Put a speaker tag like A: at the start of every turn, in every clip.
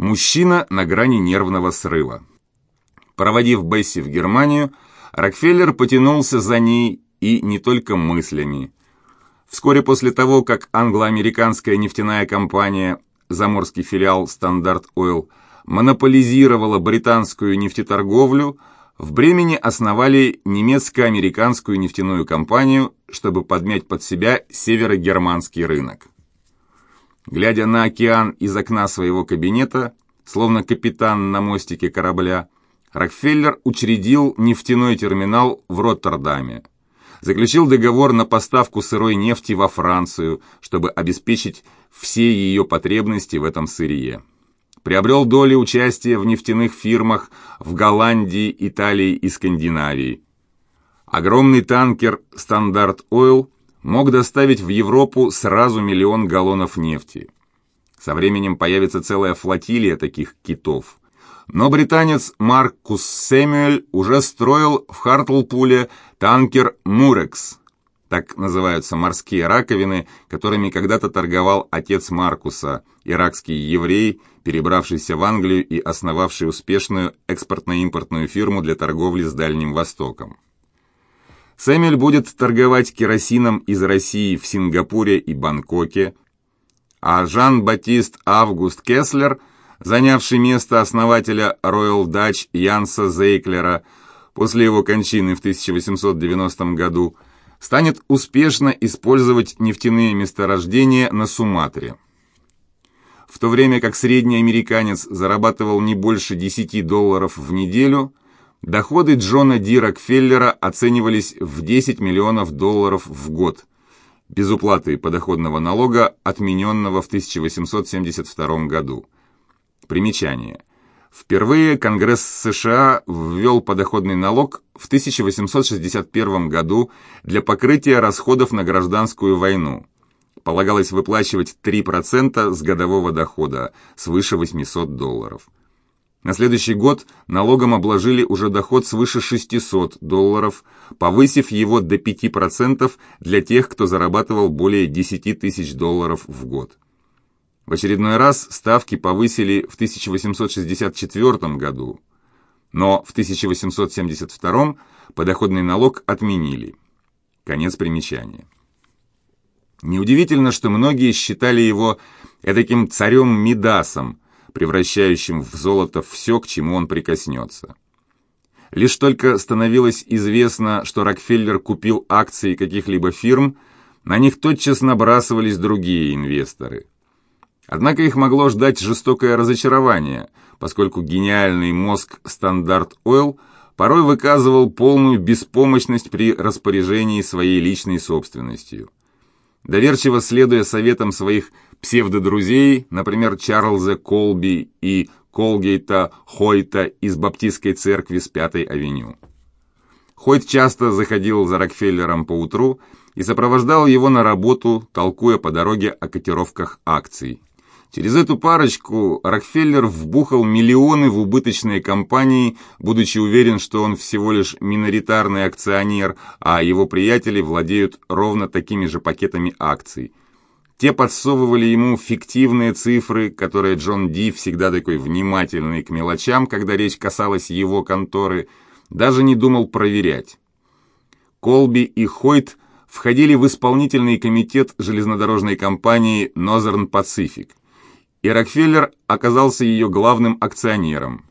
A: Мужчина на грани нервного срыва. Проводив Бесси в Германию, Рокфеллер потянулся за ней и не только мыслями. Вскоре после того, как англо-американская нефтяная компания, заморский филиал «Стандарт Ойл», монополизировала британскую нефтеторговлю, в Бремени основали немецко-американскую нефтяную компанию, чтобы подмять под себя северогерманский рынок. Глядя на океан из окна своего кабинета, словно капитан на мостике корабля, Рокфеллер учредил нефтяной терминал в Роттердаме. Заключил договор на поставку сырой нефти во Францию, чтобы обеспечить все ее потребности в этом сырье. Приобрел доли участия в нефтяных фирмах в Голландии, Италии и Скандинавии. Огромный танкер «Стандарт Ойл» мог доставить в Европу сразу миллион галлонов нефти. Со временем появится целая флотилия таких китов. Но британец Маркус Сэмюэль уже строил в Хартлпуле танкер «Мурекс», так называются морские раковины, которыми когда-то торговал отец Маркуса, иракский еврей, перебравшийся в Англию и основавший успешную экспортно-импортную фирму для торговли с Дальним Востоком. Сэмюэль будет торговать керосином из России в Сингапуре и Бангкоке, а Жан-Батист Август Кеслер, занявший место основателя Royal Dutch Янса Зейклера после его кончины в 1890 году, станет успешно использовать нефтяные месторождения на Суматре. В то время как средний американец зарабатывал не больше 10 долларов в неделю, Доходы Джона Ди Рокфеллера оценивались в 10 миллионов долларов в год, без уплаты подоходного налога, отмененного в 1872 году. Примечание. Впервые Конгресс США ввел подоходный налог в 1861 году для покрытия расходов на гражданскую войну. Полагалось выплачивать 3% с годового дохода, свыше 800 долларов. На следующий год налогом обложили уже доход свыше 600 долларов, повысив его до 5% для тех, кто зарабатывал более 10 тысяч долларов в год. В очередной раз ставки повысили в 1864 году, но в 1872 подоходный налог отменили. Конец примечания. Неудивительно, что многие считали его таким царем Мидасом, превращающим в золото все, к чему он прикоснется. Лишь только становилось известно, что Рокфеллер купил акции каких-либо фирм, на них тотчас набрасывались другие инвесторы. Однако их могло ждать жестокое разочарование, поскольку гениальный мозг Стандарт Ойл порой выказывал полную беспомощность при распоряжении своей личной собственностью. Доверчиво следуя советам своих псевдодрузей, например, Чарльза Колби и Колгейта Хойта из Баптистской церкви с Пятой авеню. Хойт часто заходил за Рокфеллером по утру и сопровождал его на работу, толкуя по дороге о котировках акций. Через эту парочку Рокфеллер вбухал миллионы в убыточные компании, будучи уверен, что он всего лишь миноритарный акционер, а его приятели владеют ровно такими же пакетами акций. Те подсовывали ему фиктивные цифры, которые Джон Ди, всегда такой внимательный к мелочам, когда речь касалась его конторы, даже не думал проверять. Колби и Хойт входили в исполнительный комитет железнодорожной компании Northern Pacific и Рокфеллер оказался ее главным акционером.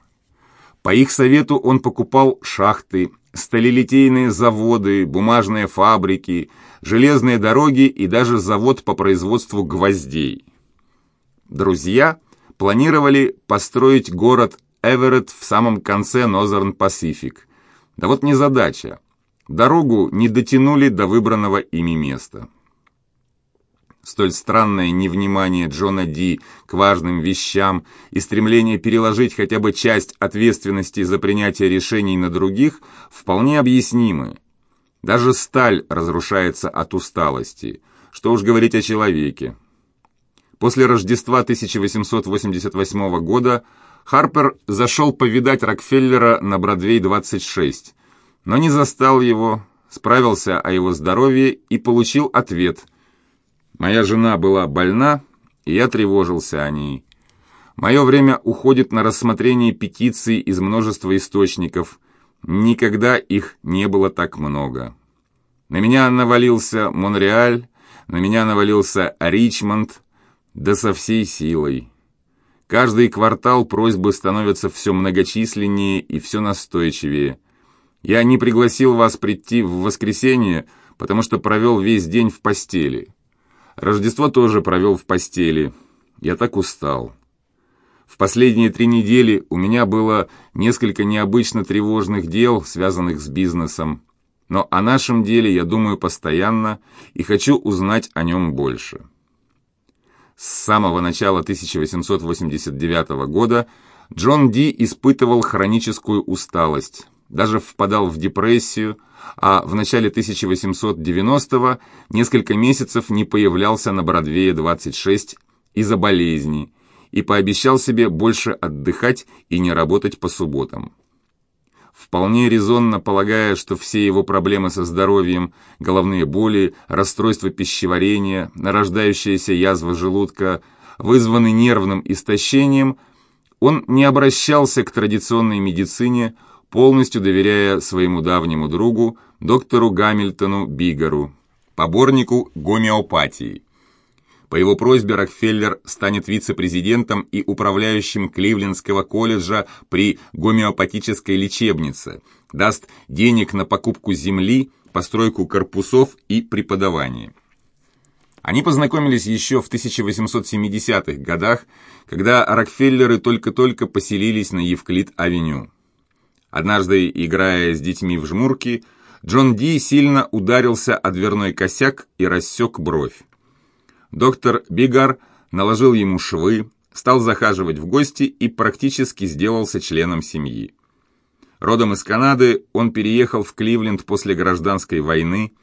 A: По их совету он покупал шахты, сталелитейные заводы, бумажные фабрики, железные дороги и даже завод по производству гвоздей. Друзья планировали построить город Эверетт в самом конце Northern Pacific. Да вот незадача. Дорогу не дотянули до выбранного ими места. Столь странное невнимание Джона Ди к важным вещам и стремление переложить хотя бы часть ответственности за принятие решений на других вполне объяснимы. Даже сталь разрушается от усталости, что уж говорить о человеке. После Рождества 1888 года Харпер зашел повидать Рокфеллера на Бродвей-26, но не застал его, справился о его здоровье и получил ответ – Моя жена была больна, и я тревожился о ней. Мое время уходит на рассмотрение петиций из множества источников. Никогда их не было так много. На меня навалился Монреаль, на меня навалился Ричмонд, да со всей силой. Каждый квартал просьбы становятся все многочисленнее и все настойчивее. Я не пригласил вас прийти в воскресенье, потому что провел весь день в постели. Рождество тоже провел в постели. Я так устал. В последние три недели у меня было несколько необычно тревожных дел, связанных с бизнесом. Но о нашем деле я думаю постоянно и хочу узнать о нем больше. С самого начала 1889 года Джон Ди испытывал хроническую усталость, даже впадал в депрессию, а в начале 1890-го несколько месяцев не появлялся на Бродвее 26 из-за болезни и пообещал себе больше отдыхать и не работать по субботам. Вполне резонно полагая, что все его проблемы со здоровьем, головные боли, расстройство пищеварения, нарождающаяся язва желудка, вызваны нервным истощением, он не обращался к традиционной медицине, полностью доверяя своему давнему другу, доктору Гамильтону Бигару, поборнику гомеопатии. По его просьбе Рокфеллер станет вице-президентом и управляющим Кливлендского колледжа при гомеопатической лечебнице, даст денег на покупку земли, постройку корпусов и преподавание. Они познакомились еще в 1870-х годах, когда Рокфеллеры только-только поселились на Евклид-авеню. Однажды, играя с детьми в жмурки, Джон Ди сильно ударился о дверной косяк и рассек бровь. Доктор Бигар наложил ему швы, стал захаживать в гости и практически сделался членом семьи. Родом из Канады он переехал в Кливленд после гражданской войны,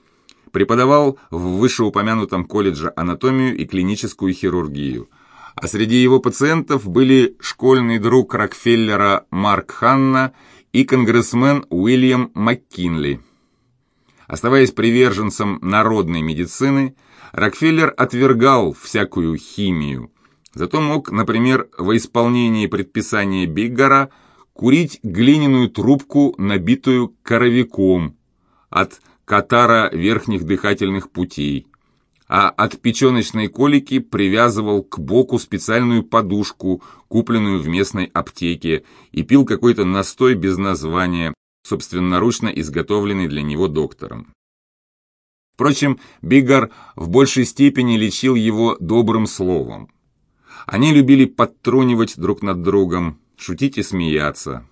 A: преподавал в вышеупомянутом колледже анатомию и клиническую хирургию, а среди его пациентов были школьный друг Рокфеллера Марк Ханна и конгрессмен Уильям МакКинли. Оставаясь приверженцем народной медицины, Рокфеллер отвергал всякую химию. Зато мог, например, во исполнении предписания Биггара курить глиняную трубку, набитую коровиком от катара верхних дыхательных путей, а от печеночной колики привязывал к боку специальную подушку, купленную в местной аптеке, и пил какой-то настой без названия, собственноручно изготовленный для него доктором. Впрочем, Бигар в большей степени лечил его добрым словом. Они любили подтрунивать друг над другом, шутить и смеяться.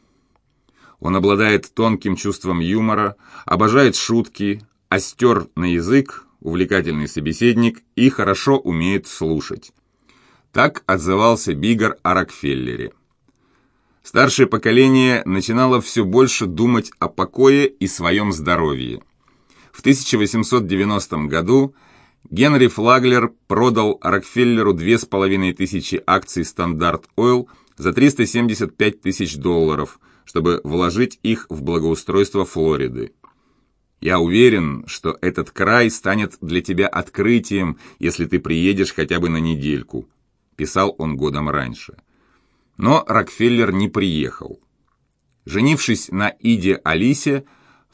A: Он обладает тонким чувством юмора, обожает шутки, остер на язык, увлекательный собеседник и хорошо умеет слушать. Так отзывался Бигар о Рокфеллере. Старшее поколение начинало все больше думать о покое и своем здоровье. В 1890 году Генри Флаглер продал Рокфеллеру 2500 акций Стандарт Ойл за 375 тысяч долларов, чтобы вложить их в благоустройство Флориды. Я уверен, что этот край станет для тебя открытием, если ты приедешь хотя бы на недельку», – писал он годом раньше. Но Рокфеллер не приехал. Женившись на Иде Алисе,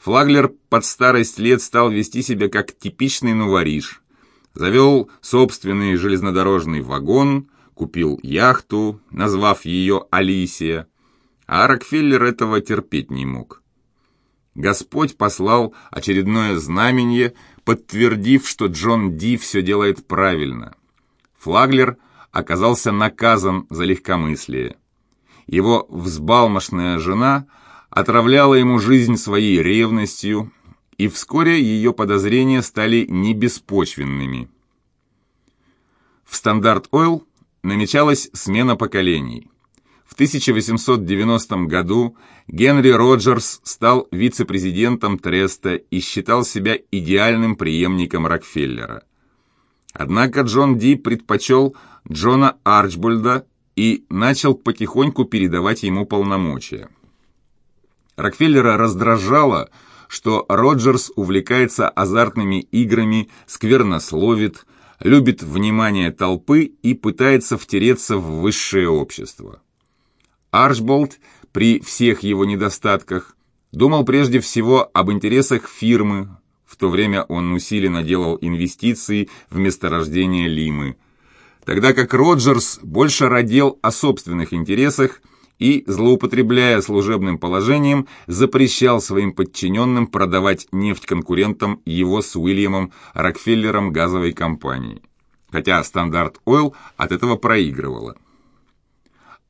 A: Флаглер под старость лет стал вести себя как типичный новориш. Завел собственный железнодорожный вагон, купил яхту, назвав ее Алисия, а Рокфеллер этого терпеть не мог. Господь послал очередное знамение, подтвердив, что Джон Ди все делает правильно. Флаглер оказался наказан за легкомыслие. Его взбалмошная жена отравляла ему жизнь своей ревностью, и вскоре ее подозрения стали небеспочвенными. В «Стандарт Ойл» намечалась смена поколений. В 1890 году Генри Роджерс стал вице-президентом Треста и считал себя идеальным преемником Рокфеллера. Однако Джон Ди предпочел Джона Арчбольда и начал потихоньку передавать ему полномочия. Рокфеллера раздражало, что Роджерс увлекается азартными играми, сквернословит, любит внимание толпы и пытается втереться в высшее общество. Арчболд при всех его недостатках думал прежде всего об интересах фирмы, в то время он усиленно делал инвестиции в месторождение Лимы, тогда как Роджерс больше радел о собственных интересах и, злоупотребляя служебным положением, запрещал своим подчиненным продавать нефть конкурентам его с Уильямом Рокфеллером газовой компании. Хотя Стандарт Ойл от этого проигрывала.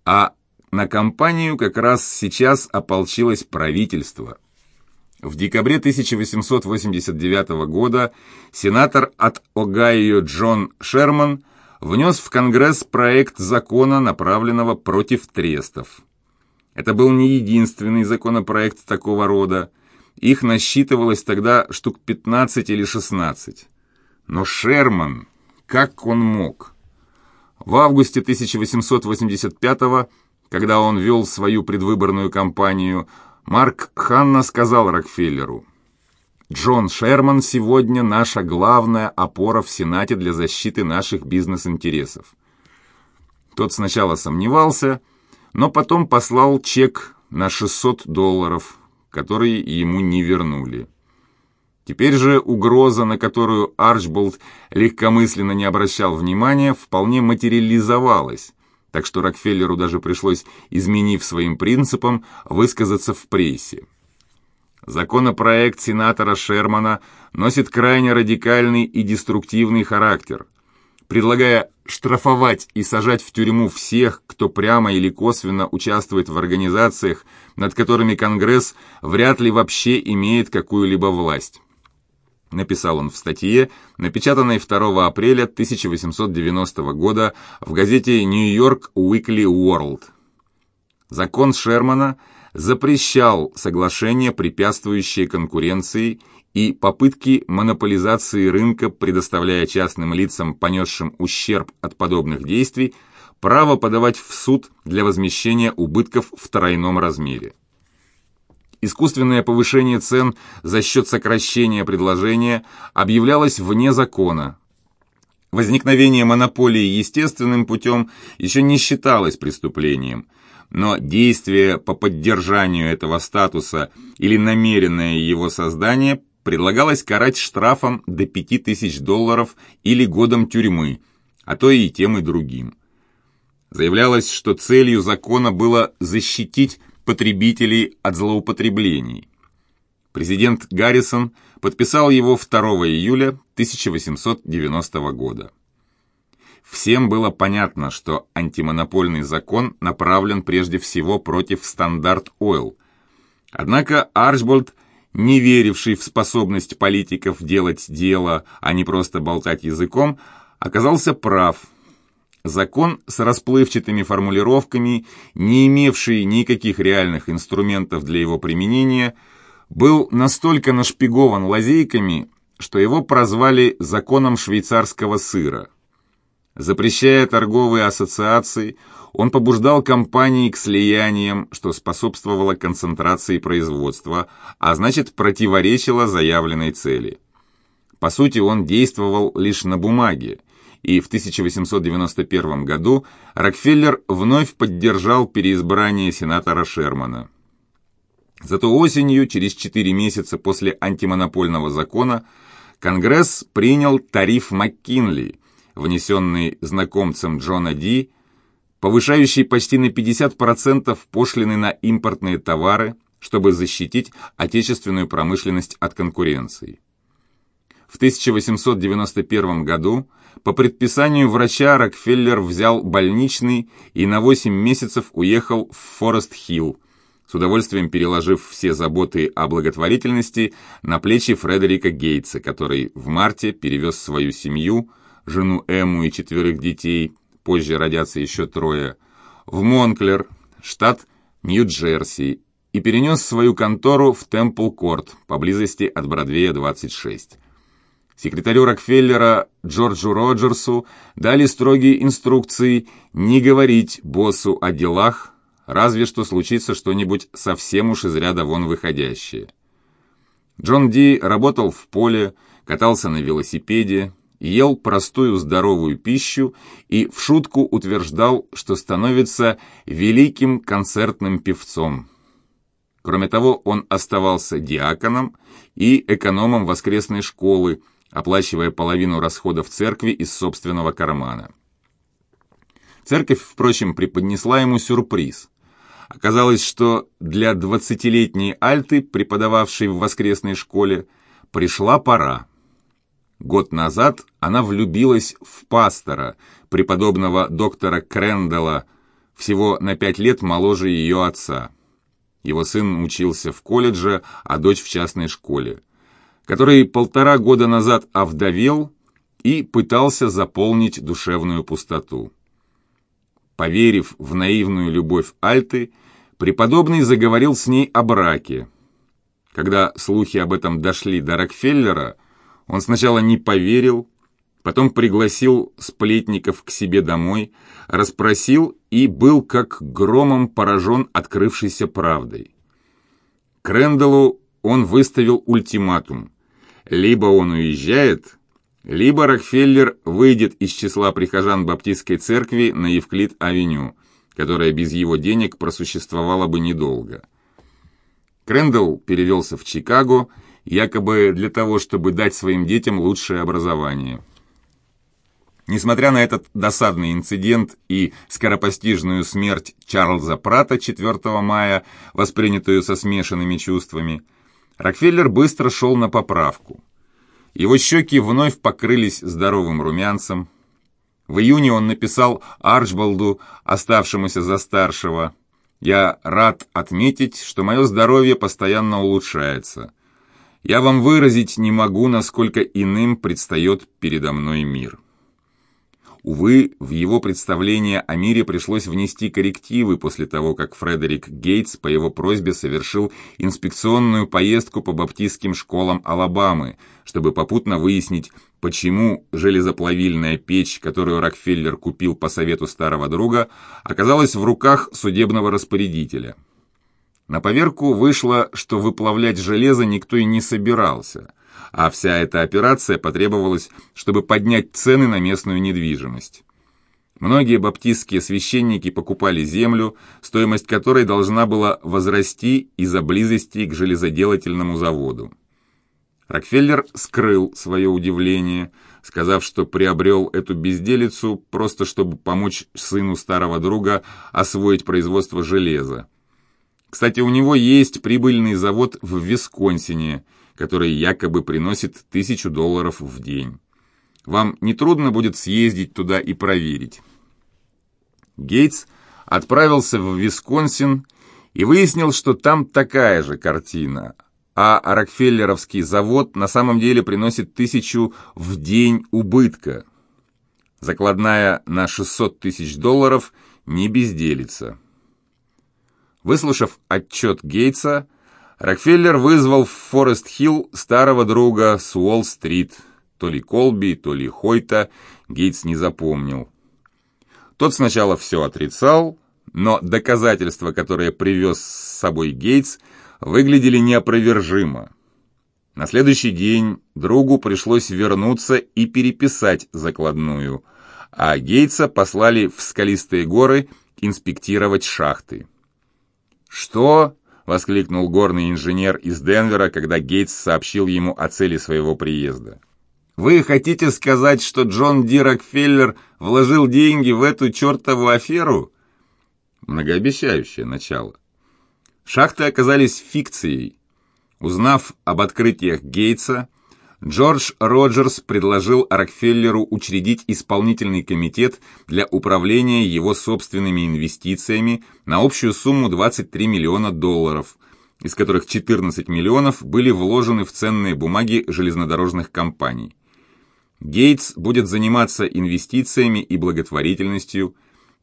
A: А на компанию как раз сейчас ополчилось правительство. В декабре 1889 года сенатор от Огайо Джон Шерман внес в Конгресс проект закона, направленного против трестов. Это был не единственный законопроект такого рода. Их насчитывалось тогда штук 15 или 16. Но Шерман, как он мог? В августе 1885 года когда он вел свою предвыборную кампанию, Марк Ханна сказал Рокфеллеру, «Джон Шерман сегодня наша главная опора в Сенате для защиты наших бизнес-интересов». Тот сначала сомневался, но потом послал чек на 600 долларов, который ему не вернули. Теперь же угроза, на которую Арчболд легкомысленно не обращал внимания, вполне материализовалась, так что Рокфеллеру даже пришлось, изменив своим принципам, высказаться в прессе. Законопроект сенатора Шермана носит крайне радикальный и деструктивный характер, предлагая штрафовать и сажать в тюрьму всех, кто прямо или косвенно участвует в организациях, над которыми Конгресс вряд ли вообще имеет какую-либо власть написал он в статье, напечатанной 2 апреля 1890 года в газете New York Weekly World. Закон Шермана запрещал соглашения, препятствующие конкуренции, и попытки монополизации рынка, предоставляя частным лицам, понесшим ущерб от подобных действий, право подавать в суд для возмещения убытков в тройном размере искусственное повышение цен за счет сокращения предложения объявлялось вне закона. Возникновение монополии естественным путем еще не считалось преступлением, но действие по поддержанию этого статуса или намеренное его создание предлагалось карать штрафом до 5000 долларов или годом тюрьмы, а то и тем и другим. Заявлялось, что целью закона было защитить потребителей от злоупотреблений. Президент Гаррисон подписал его 2 июля 1890 года. Всем было понятно, что антимонопольный закон направлен прежде всего против Стандарт Ойл. Однако Арчбольд, не веривший в способность политиков делать дело, а не просто болтать языком, оказался прав – Закон с расплывчатыми формулировками, не имевший никаких реальных инструментов для его применения, был настолько нашпигован лазейками, что его прозвали «законом швейцарского сыра». Запрещая торговые ассоциации, он побуждал компании к слияниям, что способствовало концентрации производства, а значит противоречило заявленной цели. По сути, он действовал лишь на бумаге, и в 1891 году Рокфеллер вновь поддержал переизбрание сенатора Шермана. Зато осенью, через 4 месяца после антимонопольного закона, Конгресс принял тариф МакКинли, внесенный знакомцем Джона Ди, повышающий почти на 50% пошлины на импортные товары, чтобы защитить отечественную промышленность от конкуренции. В 1891 году по предписанию врача Рокфеллер взял больничный и на 8 месяцев уехал в Форест-Хилл, с удовольствием переложив все заботы о благотворительности на плечи Фредерика Гейтса, который в марте перевез свою семью, жену Эмму и четверых детей, позже родятся еще трое, в Монклер, штат Нью-Джерси, и перенес свою контору в Темпл-Корт, поблизости от Бродвея 26. Секретарю Рокфеллера Джорджу Роджерсу дали строгие инструкции не говорить боссу о делах, разве что случится что-нибудь совсем уж из ряда вон выходящее. Джон Ди работал в поле, катался на велосипеде ел простую здоровую пищу и в шутку утверждал, что становится великим концертным певцом. Кроме того, он оставался диаконом и экономом воскресной школы, оплачивая половину расходов церкви из собственного кармана. Церковь, впрочем, преподнесла ему сюрприз. Оказалось, что для двадцатилетней Альты, преподававшей в воскресной школе, пришла пора. Год назад она влюбилась в пастора, преподобного доктора Крендела, всего на пять лет моложе ее отца. Его сын учился в колледже, а дочь в частной школе, который полтора года назад овдовел и пытался заполнить душевную пустоту. Поверив в наивную любовь Альты, преподобный заговорил с ней о браке. Когда слухи об этом дошли до Рокфеллера, он сначала не поверил, потом пригласил сплетников к себе домой, расспросил и был как громом поражен открывшейся правдой. Крендалу он выставил ультиматум. Либо он уезжает, либо Рокфеллер выйдет из числа прихожан Баптистской церкви на Евклид-авеню, которая без его денег просуществовала бы недолго. Крэндалл перевелся в Чикаго, якобы для того, чтобы дать своим детям лучшее образование. Несмотря на этот досадный инцидент и скоропостижную смерть Чарльза Прата 4 мая, воспринятую со смешанными чувствами, Рокфеллер быстро шел на поправку. Его щеки вновь покрылись здоровым румянцем. В июне он написал Арчбалду, оставшемуся за старшего, «Я рад отметить, что мое здоровье постоянно улучшается. Я вам выразить не могу, насколько иным предстает передо мной мир». Увы, в его представление о мире пришлось внести коррективы после того, как Фредерик Гейтс по его просьбе совершил инспекционную поездку по баптистским школам Алабамы, чтобы попутно выяснить, почему железоплавильная печь, которую Рокфеллер купил по совету старого друга, оказалась в руках судебного распорядителя. На поверку вышло, что выплавлять железо никто и не собирался – а вся эта операция потребовалась, чтобы поднять цены на местную недвижимость. Многие баптистские священники покупали землю, стоимость которой должна была возрасти из-за близости к железоделательному заводу. Рокфеллер скрыл свое удивление, сказав, что приобрел эту безделицу просто чтобы помочь сыну старого друга освоить производство железа. Кстати, у него есть прибыльный завод в Висконсине – который якобы приносит тысячу долларов в день. Вам не трудно будет съездить туда и проверить. Гейтс отправился в Висконсин и выяснил, что там такая же картина, а Рокфеллеровский завод на самом деле приносит тысячу в день убытка. Закладная на 600 тысяч долларов не безделится. Выслушав отчет Гейтса, Рокфеллер вызвал в Форест-Хилл старого друга с Уолл-стрит. То ли Колби, то ли Хойта, Гейтс не запомнил. Тот сначала все отрицал, но доказательства, которые привез с собой Гейтс, выглядели неопровержимо. На следующий день другу пришлось вернуться и переписать закладную, а Гейтса послали в скалистые горы инспектировать шахты. «Что?» — воскликнул горный инженер из Денвера, когда Гейтс сообщил ему о цели своего приезда. «Вы хотите сказать, что Джон Ди Рокфеллер вложил деньги в эту чертову аферу?» Многообещающее начало. Шахты оказались фикцией. Узнав об открытиях Гейтса, Джордж Роджерс предложил Рокфеллеру учредить исполнительный комитет для управления его собственными инвестициями на общую сумму 23 миллиона долларов, из которых 14 миллионов были вложены в ценные бумаги железнодорожных компаний. Гейтс будет заниматься инвестициями и благотворительностью,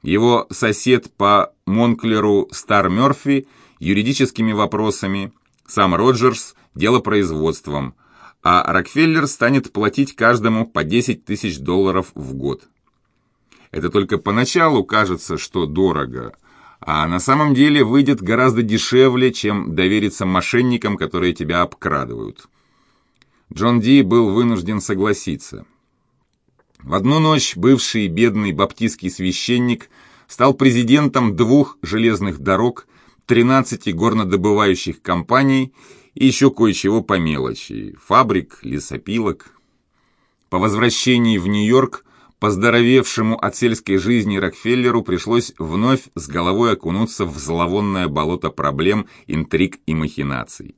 A: его сосед по Монклеру Стар Мёрфи – юридическими вопросами, сам Роджерс – делопроизводством – а Рокфеллер станет платить каждому по 10 тысяч долларов в год. Это только поначалу кажется, что дорого, а на самом деле выйдет гораздо дешевле, чем довериться мошенникам, которые тебя обкрадывают. Джон Ди был вынужден согласиться. В одну ночь бывший бедный баптистский священник стал президентом двух железных дорог, 13 горнодобывающих компаний и еще кое-чего по мелочи – фабрик, лесопилок. По возвращении в Нью-Йорк поздоровевшему от сельской жизни Рокфеллеру пришлось вновь с головой окунуться в зловонное болото проблем, интриг и махинаций.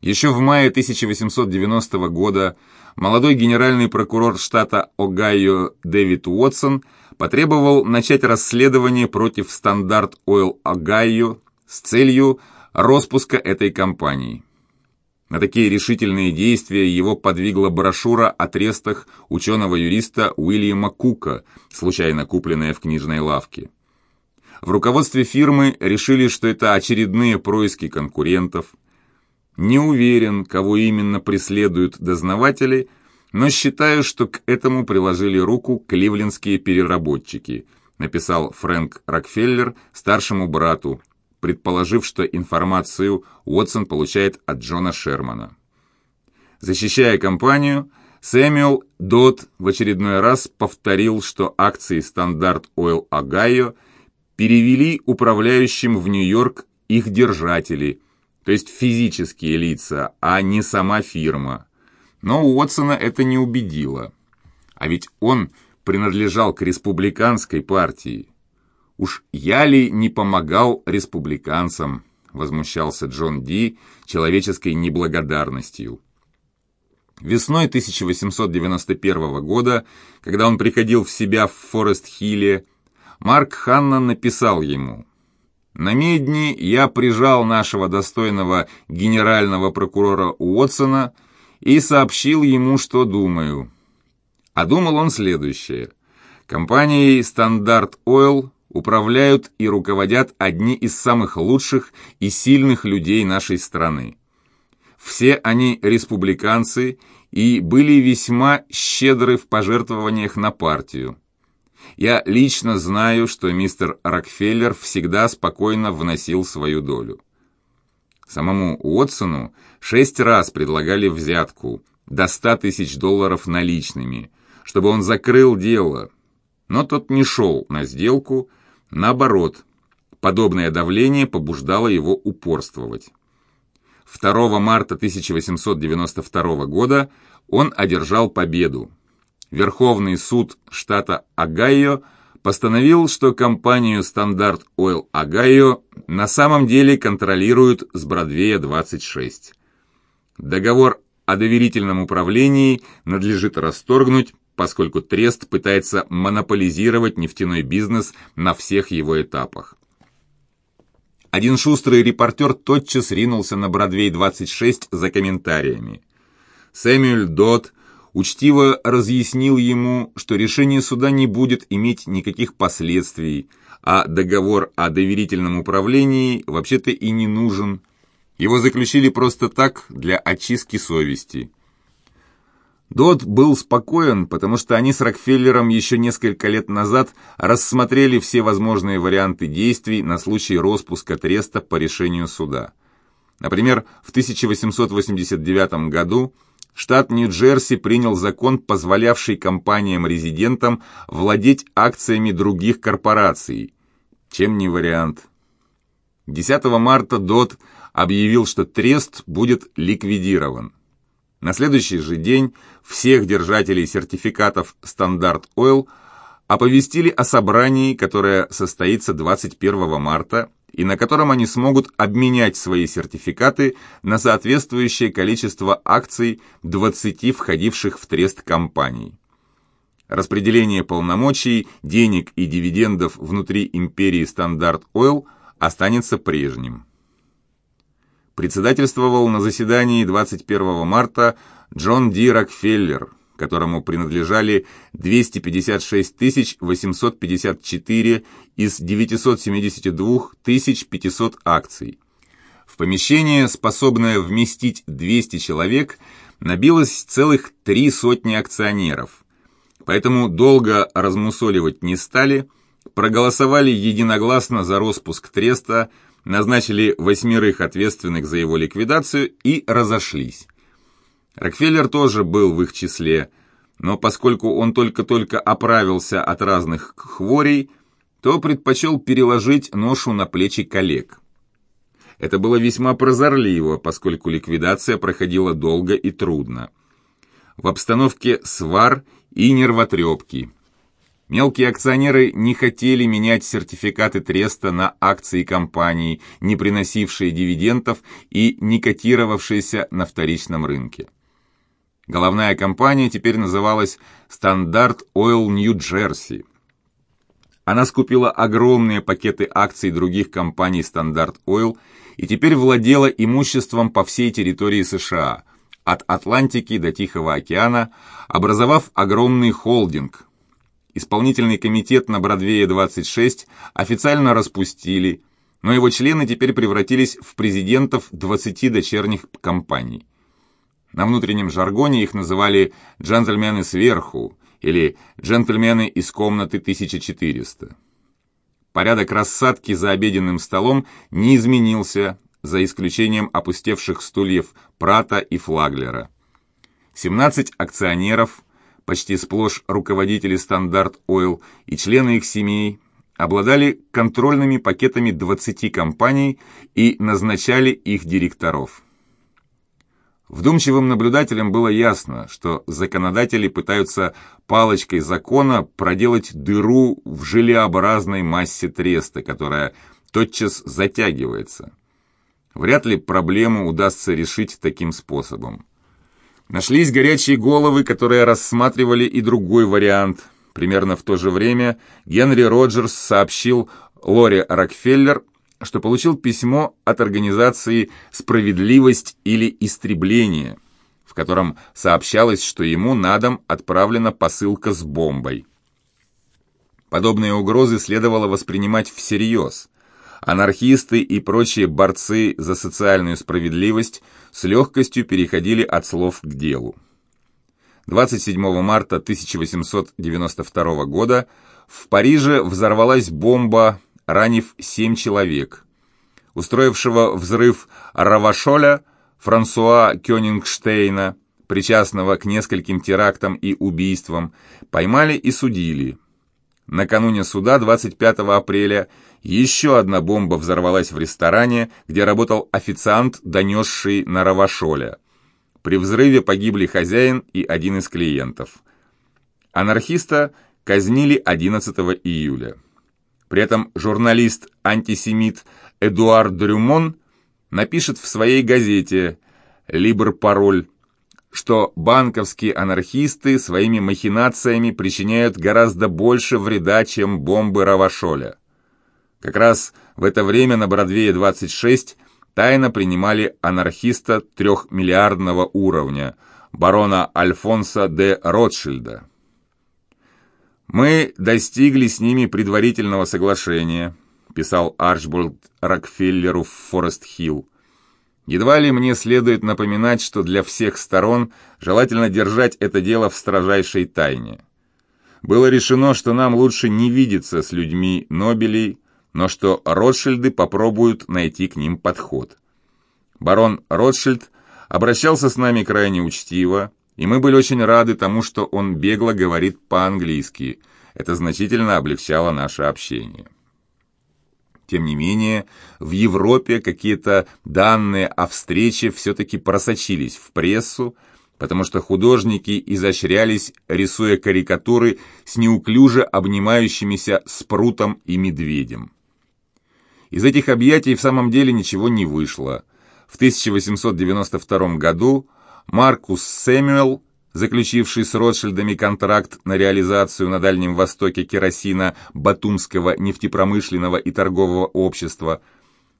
A: Еще в мае 1890 года молодой генеральный прокурор штата Огайо Дэвид Уотсон потребовал начать расследование против Стандарт Ойл Огайо с целью распуска этой компании. На такие решительные действия его подвигла брошюра о трестах ученого-юриста Уильяма Кука, случайно купленная в книжной лавке. В руководстве фирмы решили, что это очередные происки конкурентов. Не уверен, кого именно преследуют дознаватели, но считаю, что к этому приложили руку кливлендские переработчики, написал Фрэнк Рокфеллер старшему брату, предположив, что информацию Уотсон получает от Джона Шермана. Защищая компанию, Сэмюэл Додд в очередной раз повторил, что акции Стандарт Ойл Огайо перевели управляющим в Нью-Йорк их держатели, то есть физические лица, а не сама фирма. Но Уотсона это не убедило. А ведь он принадлежал к республиканской партии. «Уж я ли не помогал республиканцам?» — возмущался Джон Ди человеческой неблагодарностью. Весной 1891 года, когда он приходил в себя в Форест-Хилле, Марк Ханна написал ему «Намедни я прижал нашего достойного генерального прокурора Уотсона и сообщил ему, что думаю». А думал он следующее. Компанией «Стандарт Ойл» управляют и руководят одни из самых лучших и сильных людей нашей страны. Все они республиканцы и были весьма щедры в пожертвованиях на партию. Я лично знаю, что мистер Рокфеллер всегда спокойно вносил свою долю. Самому Уотсону шесть раз предлагали взятку до 100 тысяч долларов наличными, чтобы он закрыл дело, но тот не шел на сделку, Наоборот, подобное давление побуждало его упорствовать. 2 марта 1892 года он одержал победу. Верховный суд штата Огайо постановил, что компанию Стандарт Ойл Огайо на самом деле контролируют с Бродвея 26. Договор о доверительном управлении надлежит расторгнуть поскольку Трест пытается монополизировать нефтяной бизнес на всех его этапах. Один шустрый репортер тотчас ринулся на Бродвей-26 за комментариями. Сэмюэль Дот учтиво разъяснил ему, что решение суда не будет иметь никаких последствий, а договор о доверительном управлении вообще-то и не нужен. Его заключили просто так, для очистки совести – Дот был спокоен, потому что они с Рокфеллером еще несколько лет назад рассмотрели все возможные варианты действий на случай распуска Треста по решению суда. Например, в 1889 году штат Нью-Джерси принял закон, позволявший компаниям-резидентам владеть акциями других корпораций. Чем не вариант. 10 марта Додд объявил, что Трест будет ликвидирован. На следующий же день всех держателей сертификатов «Стандарт Ойл» оповестили о собрании, которое состоится 21 марта и на котором они смогут обменять свои сертификаты на соответствующее количество акций 20 входивших в трест компаний. Распределение полномочий, денег и дивидендов внутри империи «Стандарт Ойл» останется прежним. Председательствовал на заседании 21 марта Джон Ди Рокфеллер, которому принадлежали 256 854 из 972 500 акций. В помещение, способное вместить 200 человек, набилось целых три сотни акционеров. Поэтому долго размусоливать не стали, проголосовали единогласно за распуск треста, назначили восьмерых ответственных за его ликвидацию и разошлись. Рокфеллер тоже был в их числе, но поскольку он только-только оправился от разных хворей, то предпочел переложить ношу на плечи коллег. Это было весьма прозорливо, поскольку ликвидация проходила долго и трудно. В обстановке свар и нервотрепки. Мелкие акционеры не хотели менять сертификаты Треста на акции компании, не приносившие дивидендов и не котировавшиеся на вторичном рынке. Головная компания теперь называлась «Стандарт Ойл Нью-Джерси». Она скупила огромные пакеты акций других компаний «Стандарт Ойл» и теперь владела имуществом по всей территории США, от Атлантики до Тихого океана, образовав огромный холдинг. Исполнительный комитет на Бродвее-26 официально распустили, но его члены теперь превратились в президентов 20 дочерних компаний. На внутреннем жаргоне их называли «джентльмены сверху» или «джентльмены из комнаты 1400». Порядок рассадки за обеденным столом не изменился, за исключением опустевших стульев Пратта и Флаглера. 17 акционеров, почти сплошь руководители Стандарт Ойл и члены их семей, обладали контрольными пакетами 20 компаний и назначали их директоров. Вдумчивым наблюдателям было ясно, что законодатели пытаются палочкой закона проделать дыру в желеобразной массе треста, которая тотчас затягивается. Вряд ли проблему удастся решить таким способом. Нашлись горячие головы, которые рассматривали и другой вариант. Примерно в то же время Генри Роджерс сообщил Лоре Рокфеллер что получил письмо от организации «Справедливость или истребление», в котором сообщалось, что ему на дом отправлена посылка с бомбой. Подобные угрозы следовало воспринимать всерьез. Анархисты и прочие борцы за социальную справедливость с легкостью переходили от слов к делу. 27 марта 1892 года в Париже взорвалась бомба ранив семь человек. Устроившего взрыв Равашоля, Франсуа Кёнингштейна, причастного к нескольким терактам и убийствам, поймали и судили. Накануне суда 25 апреля еще одна бомба взорвалась в ресторане, где работал официант, донесший на Равашоля. При взрыве погибли хозяин и один из клиентов. Анархиста казнили 11 июля. При этом журналист-антисемит Эдуард Дрюмон напишет в своей газете «Либр-пароль», что банковские анархисты своими махинациями причиняют гораздо больше вреда, чем бомбы Равашоля. Как раз в это время на Бродвее-26 тайно принимали анархиста трехмиллиардного уровня, барона Альфонса де Ротшильда. «Мы достигли с ними предварительного соглашения», писал Арчбольд Рокфеллеру в Форест-Хилл. «Едва ли мне следует напоминать, что для всех сторон желательно держать это дело в строжайшей тайне. Было решено, что нам лучше не видеться с людьми Нобелей, но что Ротшильды попробуют найти к ним подход. Барон Ротшильд обращался с нами крайне учтиво, и мы были очень рады тому, что он бегло говорит по-английски. Это значительно облегчало наше общение. Тем не менее, в Европе какие-то данные о встрече все-таки просочились в прессу, потому что художники изощрялись, рисуя карикатуры с неуклюже обнимающимися спрутом и медведем. Из этих объятий в самом деле ничего не вышло. В 1892 году Маркус Сэмюэл, заключивший с Ротшильдами контракт на реализацию на Дальнем Востоке керосина Батумского нефтепромышленного и торгового общества,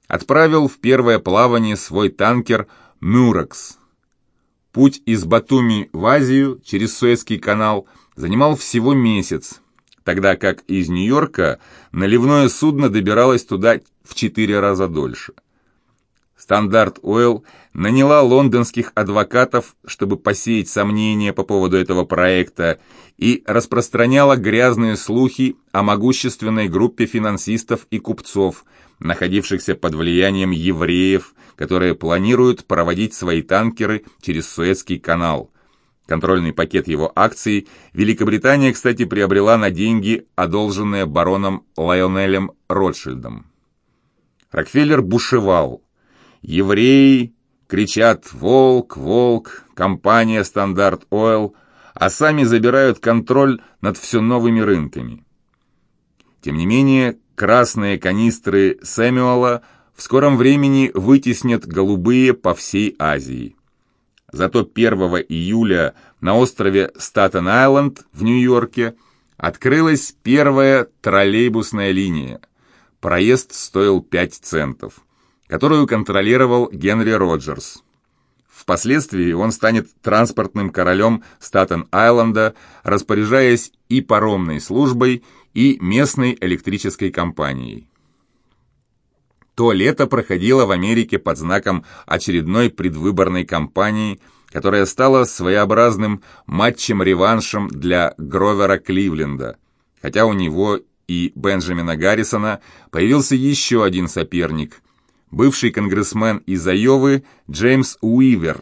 A: отправил в первое плавание свой танкер «Мюрекс». Путь из Батуми в Азию через Суэцкий канал занимал всего месяц, тогда как из Нью-Йорка наливное судно добиралось туда в четыре раза дольше. Стандарт Ойл наняла лондонских адвокатов, чтобы посеять сомнения по поводу этого проекта, и распространяла грязные слухи о могущественной группе финансистов и купцов, находившихся под влиянием евреев, которые планируют проводить свои танкеры через Суэцкий канал. Контрольный пакет его акций Великобритания, кстати, приобрела на деньги, одолженные бароном Лайонелем Ротшильдом. Рокфеллер бушевал. Евреи кричат «Волк! Волк!», компания «Стандарт Ойл», а сами забирают контроль над все новыми рынками. Тем не менее, красные канистры Сэмюэла в скором времени вытеснят голубые по всей Азии. Зато 1 июля на острове Статен-Айленд в Нью-Йорке открылась первая троллейбусная линия. Проезд стоил 5 центов, которую контролировал Генри Роджерс. Впоследствии он станет транспортным королем Статен-Айленда, распоряжаясь и паромной службой, и местной электрической компанией. То лето проходило в Америке под знаком очередной предвыборной кампании, которая стала своеобразным матчем-реваншем для Гровера Кливленда, хотя у него и Бенджамина Гаррисона появился еще один соперник – бывший конгрессмен из Айовы Джеймс Уивер,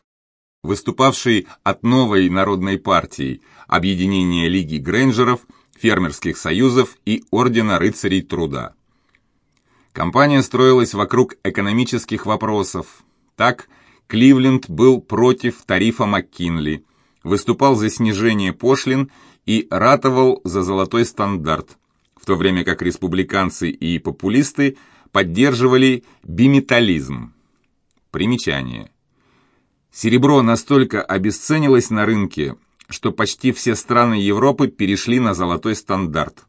A: выступавший от новой народной партии, объединения Лиги Грейнджеров, фермерских союзов и Ордена рыцарей труда. Компания строилась вокруг экономических вопросов. Так, Кливленд был против тарифа МакКинли, выступал за снижение пошлин и ратовал за золотой стандарт, в то время как республиканцы и популисты поддерживали биметаллизм. Примечание. Серебро настолько обесценилось на рынке, что почти все страны Европы перешли на золотой стандарт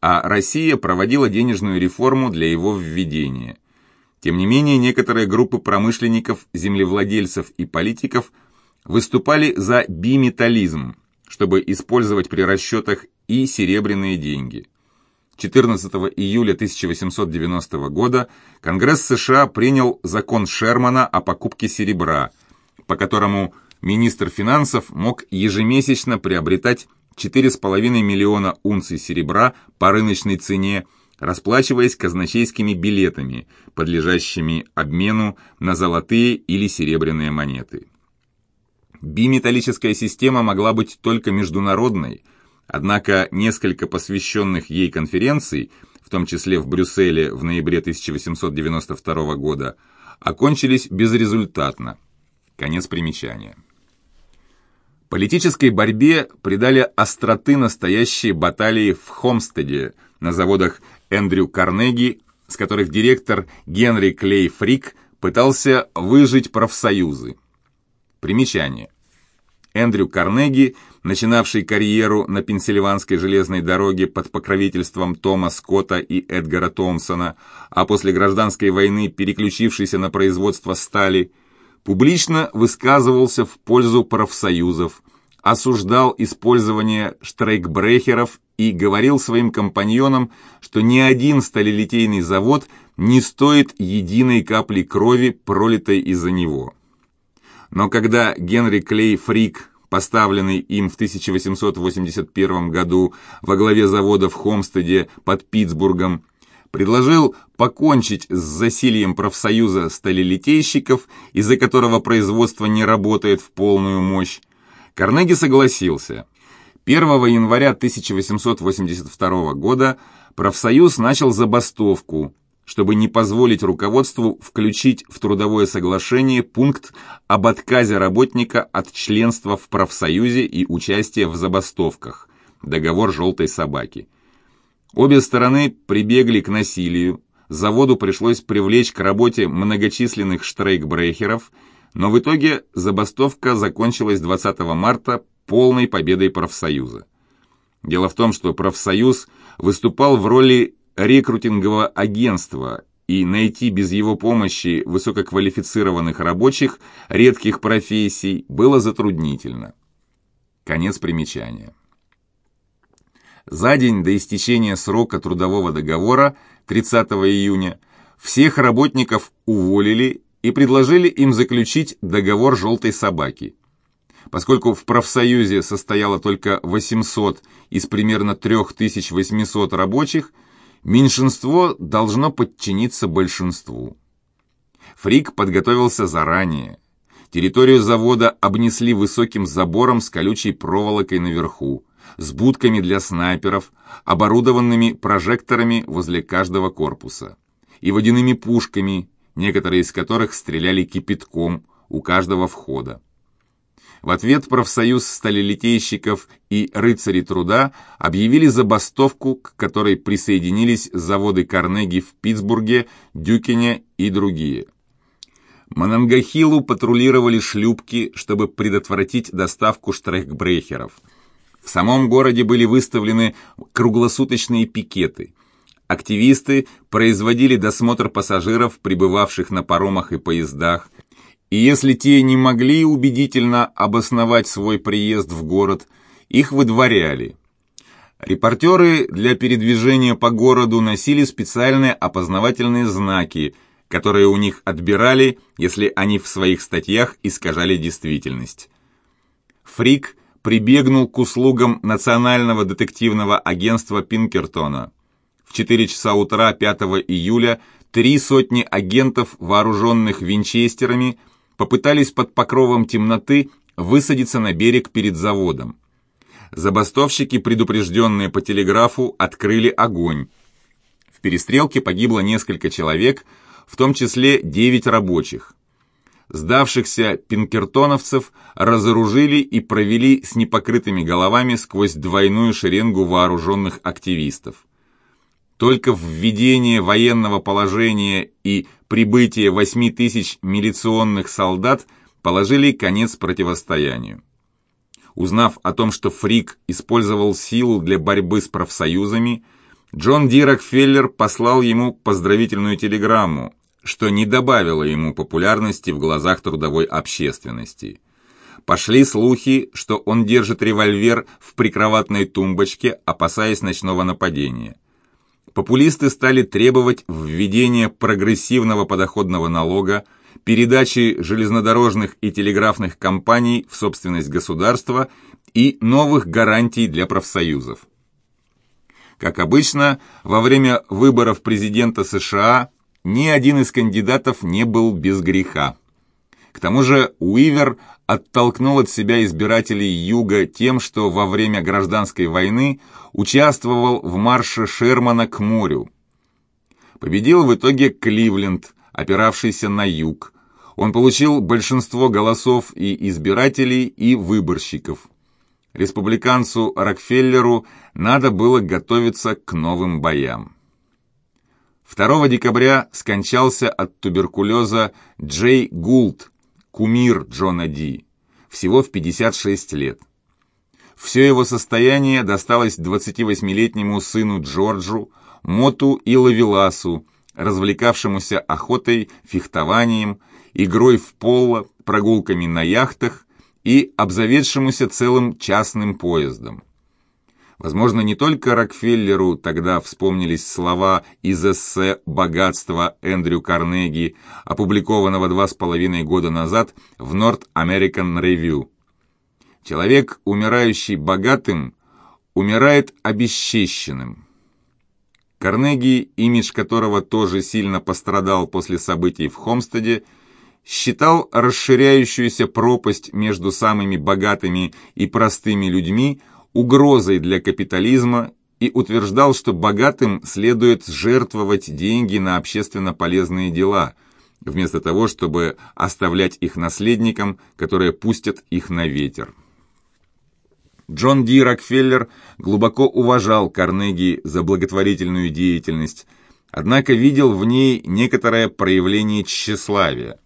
A: а Россия проводила денежную реформу для его введения. Тем не менее, некоторые группы промышленников, землевладельцев и политиков выступали за биметаллизм, чтобы использовать при расчетах и серебряные деньги. 14 июля 1890 года Конгресс США принял закон Шермана о покупке серебра, по которому министр финансов мог ежемесячно приобретать 4,5 миллиона унций серебра по рыночной цене, расплачиваясь казначейскими билетами, подлежащими обмену на золотые или серебряные монеты. Биметаллическая система могла быть только международной, однако несколько посвященных ей конференций, в том числе в Брюсселе в ноябре 1892 года, окончились безрезультатно. Конец примечания. Политической борьбе придали остроты настоящие баталии в Хомстеде на заводах Эндрю Карнеги, с которых директор Генри Клей Фрик пытался выжить профсоюзы. Примечание. Эндрю Карнеги, начинавший карьеру на Пенсильванской железной дороге под покровительством Тома Скотта и Эдгара Томпсона, а после гражданской войны переключившийся на производство стали, публично высказывался в пользу профсоюзов, осуждал использование штрейкбрехеров и говорил своим компаньонам, что ни один сталелитейный завод не стоит единой капли крови, пролитой из-за него. Но когда Генри Клей Фрик, поставленный им в 1881 году во главе завода в Хомстеде под Питтсбургом, предложил покончить с засильем профсоюза сталелитейщиков, из-за которого производство не работает в полную мощь, Карнеги согласился. 1 января 1882 года профсоюз начал забастовку, чтобы не позволить руководству включить в трудовое соглашение пункт об отказе работника от членства в профсоюзе и участия в забастовках, договор «желтой собаки». Обе стороны прибегли к насилию, заводу пришлось привлечь к работе многочисленных штрейкбрехеров, но в итоге забастовка закончилась 20 марта полной победой профсоюза. Дело в том, что профсоюз выступал в роли рекрутингового агентства, и найти без его помощи высококвалифицированных рабочих редких профессий было затруднительно. Конец примечания. За день до истечения срока трудового договора, 30 июня, всех работников уволили и предложили им заключить договор «желтой собаки». Поскольку в профсоюзе состояло только 800 из примерно 3800 рабочих, меньшинство должно подчиниться большинству. Фрик подготовился заранее. Территорию завода обнесли высоким забором с колючей проволокой наверху, с будками для снайперов, оборудованными прожекторами возле каждого корпуса, и водяными пушками, некоторые из которых стреляли кипятком у каждого входа. В ответ профсоюз сталелитейщиков и рыцари труда объявили забастовку, к которой присоединились заводы Карнеги в Питтсбурге, Дюкине и другие. Манангахилу патрулировали шлюпки, чтобы предотвратить доставку штрейхбрехеров. В самом городе были выставлены круглосуточные пикеты. Активисты производили досмотр пассажиров, прибывавших на паромах и поездах, и если те не могли убедительно обосновать свой приезд в город, их выдворяли. Репортеры для передвижения по городу носили специальные опознавательные знаки, которые у них отбирали, если они в своих статьях искажали действительность. Фрик прибегнул к услугам Национального детективного агентства Пинкертона. В 4 часа утра 5 июля три сотни агентов, вооруженных винчестерами, попытались под покровом темноты высадиться на берег перед заводом. Забастовщики, предупрежденные по телеграфу, открыли огонь. В перестрелке погибло несколько человек, в том числе 9 рабочих. Сдавшихся пинкертоновцев разоружили и провели с непокрытыми головами сквозь двойную шеренгу вооруженных активистов. Только введение военного положения и прибытие 8 тысяч милиционных солдат положили конец противостоянию. Узнав о том, что Фрик использовал силу для борьбы с профсоюзами, Джон Ди Рокфеллер послал ему поздравительную телеграмму, что не добавило ему популярности в глазах трудовой общественности. Пошли слухи, что он держит револьвер в прикроватной тумбочке, опасаясь ночного нападения популисты стали требовать введения прогрессивного подоходного налога, передачи железнодорожных и телеграфных компаний в собственность государства и новых гарантий для профсоюзов. Как обычно, во время выборов президента США ни один из кандидатов не был без греха. К тому же Уивер оттолкнул от себя избирателей Юга тем, что во время гражданской войны участвовал в марше Шермана к морю. Победил в итоге Кливленд, опиравшийся на юг. Он получил большинство голосов и избирателей, и выборщиков. Республиканцу Рокфеллеру надо было готовиться к новым боям. 2 декабря скончался от туберкулеза Джей Гулт, кумир Джона Ди, всего в 56 лет. Все его состояние досталось 28-летнему сыну Джорджу, Моту и Лавеласу, развлекавшемуся охотой, фехтованием, игрой в поло, прогулками на яхтах и обзаведшемуся целым частным поездом. Возможно, не только Рокфеллеру тогда вспомнились слова из эссе «Богатство» Эндрю Карнеги, опубликованного два с половиной года назад в North American Review. Человек, умирающий богатым, умирает обесчищенным. Карнеги, имидж которого тоже сильно пострадал после событий в Хомстеде, считал расширяющуюся пропасть между самыми богатыми и простыми людьми угрозой для капитализма и утверждал, что богатым следует жертвовать деньги на общественно полезные дела, вместо того, чтобы оставлять их наследникам, которые пустят их на ветер. Джон Ди Рокфеллер глубоко уважал Карнеги за благотворительную деятельность, однако видел в ней некоторое проявление тщеславия.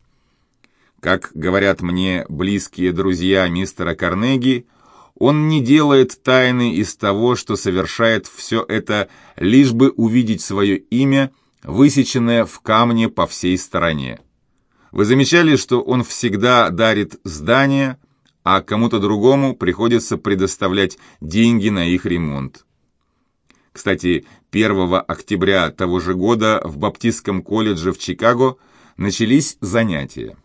A: Как говорят мне близкие друзья мистера Карнеги, он не делает тайны из того, что совершает все это, лишь бы увидеть свое имя, высеченное в камне по всей стороне. Вы замечали, что он всегда дарит здания, а кому-то другому приходится предоставлять деньги на их ремонт. Кстати, 1 октября того же года в Баптистском колледже в Чикаго начались занятия.